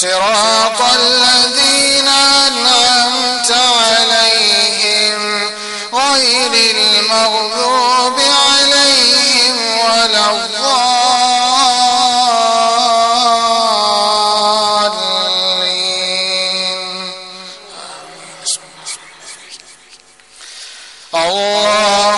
صراط الذين أنعمت عليهم غير المغضوب عليهم ولا الضالين. الله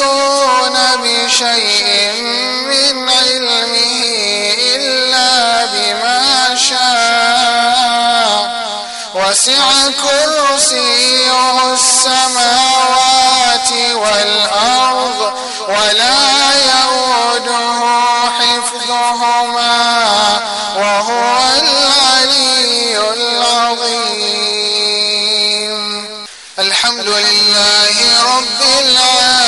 يحيطون بشيء من علمه إلا بما شاء وسع كرسيه السماوات والأرض ولا يؤوده حفظهما وهو العلي العظيم الحمد لله رب العالمين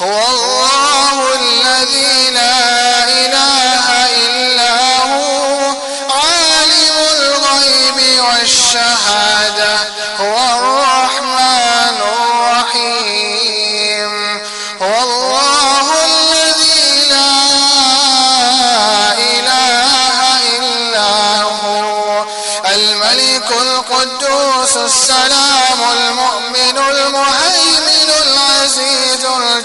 هو الله الذي لا